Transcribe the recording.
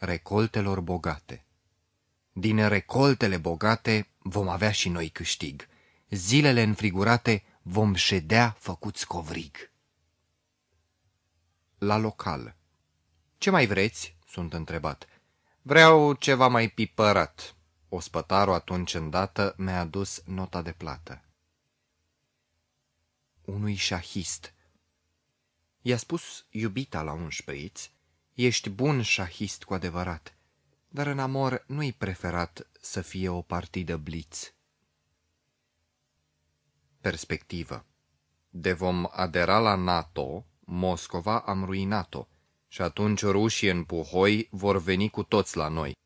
recoltelor bogate. Din recoltele bogate vom avea și noi câștig. Zilele înfrigurate vom ședea făcuți covrig. La local. Ce mai vreți? sunt întrebat. Vreau ceva mai pipărat. Ospătarul atunci îndată mi-a adus nota de plată. Unui șahist. I-a spus iubita la un șpriț, ești bun șahist cu adevărat, dar în amor nu-i preferat să fie o partidă bliț. Perspectivă De vom adera la NATO, Moscova am ruinat-o și atunci rușii în puhoi vor veni cu toți la noi.